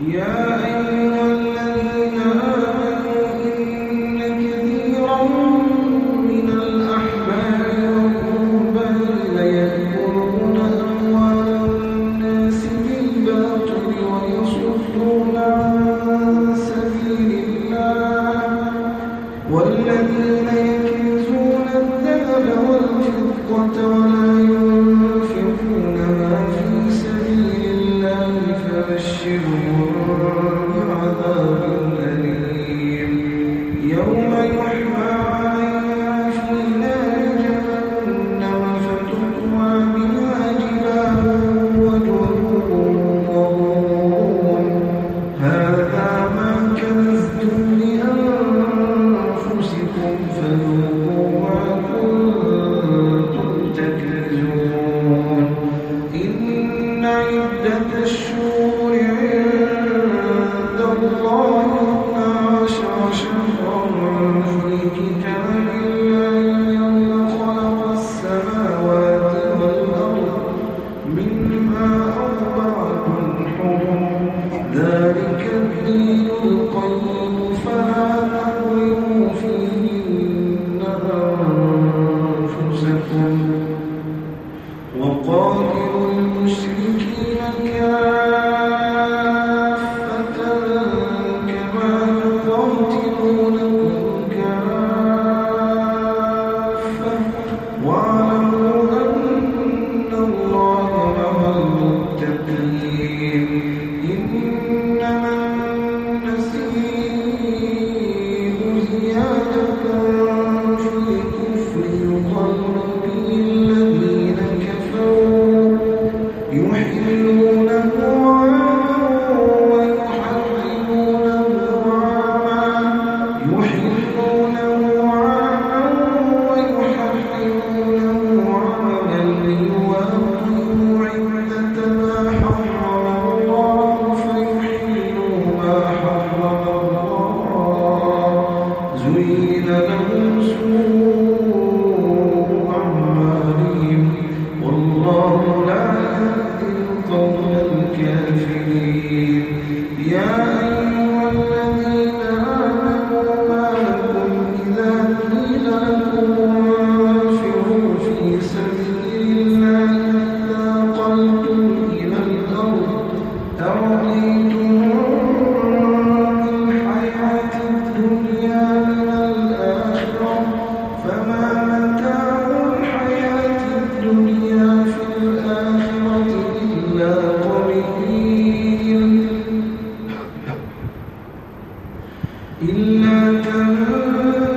يا أيها الذين كفروا ثاني